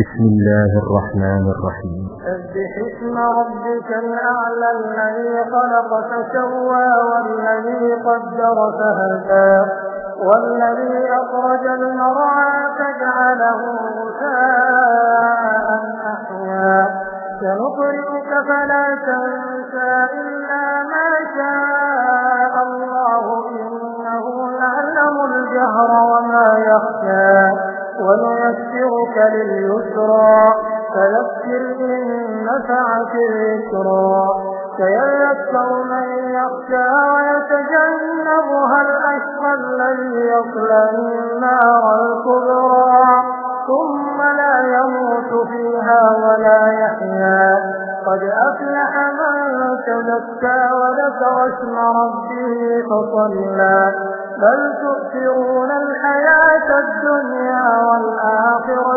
بسم الله الرحمن الرحيم. سبح اسم ربك الأعلى الذي خلق فسوى والذي قدر فهدى والذي أخرج المرعى فجعله غثاء أحيا. سنقرئك فلا تنسى إلا ما شاء الله إنه يعلم الجهر وما يخشى ونيسرك لليسرى فذكر إن نفعت الذكرى. سيذكر من يخشى ويتجنبها الأشقى الذي يصلى النار الكبرى. ثم لا يموت فيها ولا يحيا. قد أفلح من تزكى وذكر اسم ربه فصلى. بل تؤثرون الحياة الدنيا